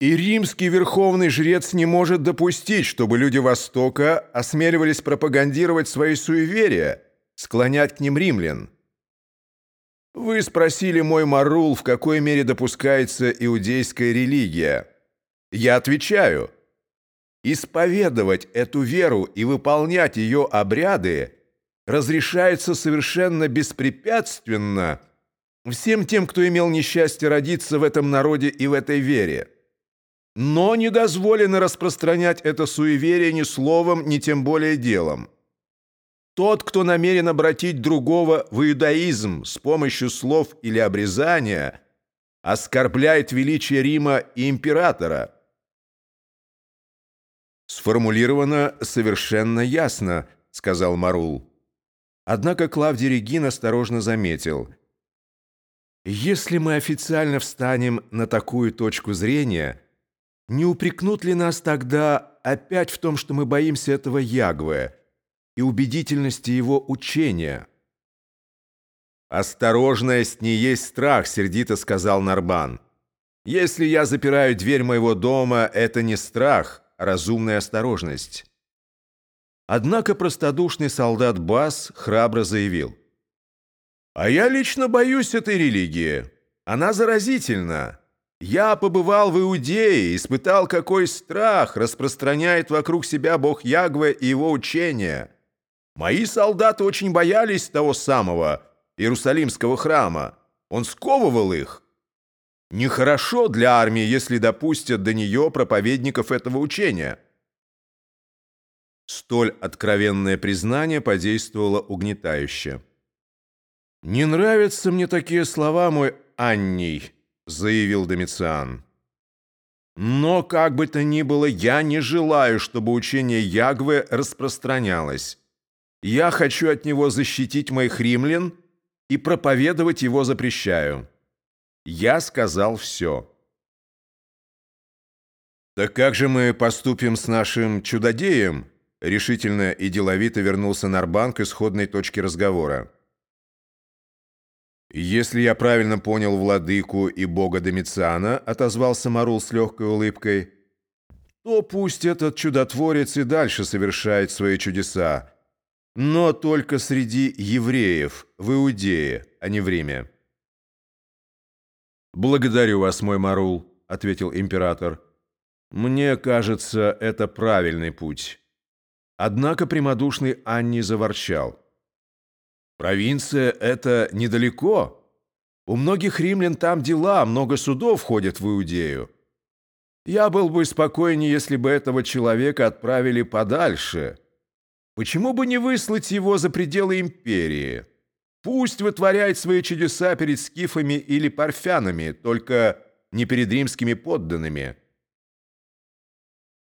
И римский верховный жрец не может допустить, чтобы люди Востока осмеливались пропагандировать свои суеверия, склонять к ним римлян. Вы спросили мой Марул, в какой мере допускается иудейская религия. Я отвечаю. Исповедовать эту веру и выполнять ее обряды разрешается совершенно беспрепятственно всем тем, кто имел несчастье родиться в этом народе и в этой вере. Но не дозволено распространять это суеверие ни словом, ни тем более делом. Тот, кто намерен обратить другого в иудаизм с помощью слов или обрезания, оскорбляет величие Рима и императора. «Сформулировано совершенно ясно», — сказал Марул. Однако Клавдий Регин осторожно заметил. «Если мы официально встанем на такую точку зрения, не упрекнут ли нас тогда опять в том, что мы боимся этого Ягве?» и убедительности его учения. «Осторожность не есть страх», — сердито сказал Нарбан. «Если я запираю дверь моего дома, это не страх, а разумная осторожность». Однако простодушный солдат Бас храбро заявил. «А я лично боюсь этой религии. Она заразительна. Я побывал в Иудее, испытал, какой страх распространяет вокруг себя Бог Ягве и его учения». Мои солдаты очень боялись того самого Иерусалимского храма. Он сковывал их. Нехорошо для армии, если допустят до нее проповедников этого учения. Столь откровенное признание подействовало угнетающе. «Не нравятся мне такие слова, мой Анний», — заявил Домициан. «Но, как бы то ни было, я не желаю, чтобы учение Ягве распространялось. Я хочу от него защитить моих римлян и проповедовать его запрещаю. Я сказал все. «Так как же мы поступим с нашим чудодеем?» Решительно и деловито вернулся Нарбан к исходной точке разговора. «Если я правильно понял владыку и бога Домициана», отозвался Марул с легкой улыбкой, «то пусть этот чудотворец и дальше совершает свои чудеса, но только среди евреев, в Иудее, а не в Риме. «Благодарю вас, мой Марул», — ответил император. «Мне кажется, это правильный путь». Однако прямодушный Анни заворчал. «Провинция — это недалеко. У многих римлян там дела, много судов ходят в Иудею. Я был бы спокойнее, если бы этого человека отправили подальше». Почему бы не выслать его за пределы империи? Пусть вытворяет свои чудеса перед скифами или парфянами, только не перед римскими подданными.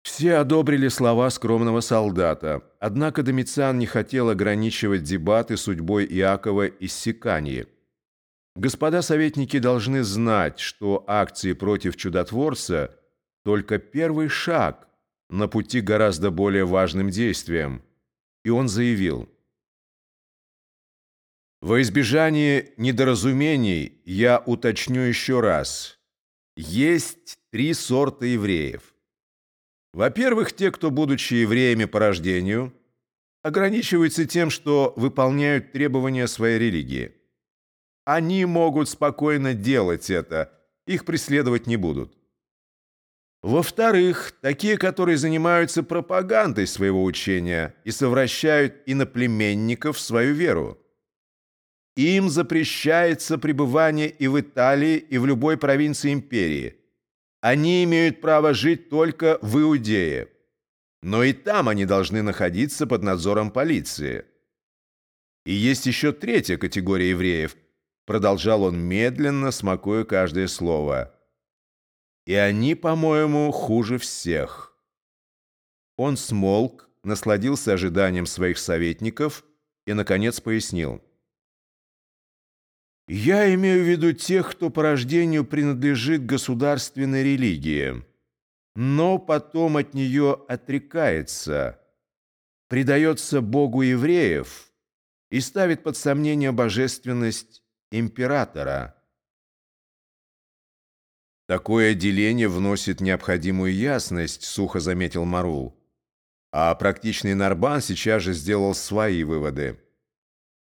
Все одобрили слова скромного солдата, однако Домициан не хотел ограничивать дебаты судьбой Иакова из Сикании. Господа советники должны знать, что акции против чудотворца – только первый шаг на пути гораздо более важным действиям и он заявил, «Во избежание недоразумений я уточню еще раз. Есть три сорта евреев. Во-первых, те, кто, будучи евреями по рождению, ограничиваются тем, что выполняют требования своей религии. Они могут спокойно делать это, их преследовать не будут. Во-вторых, такие, которые занимаются пропагандой своего учения и совращают иноплеменников в свою веру. Им запрещается пребывание и в Италии, и в любой провинции империи. Они имеют право жить только в Иудее. Но и там они должны находиться под надзором полиции. И есть еще третья категория евреев, продолжал он медленно, смакуя каждое слово – и они, по-моему, хуже всех. Он смолк, насладился ожиданием своих советников и, наконец, пояснил. «Я имею в виду тех, кто по рождению принадлежит государственной религии, но потом от нее отрекается, предается Богу евреев и ставит под сомнение божественность императора». Такое деление вносит необходимую ясность, сухо заметил Марул. А практичный Нарбан сейчас же сделал свои выводы.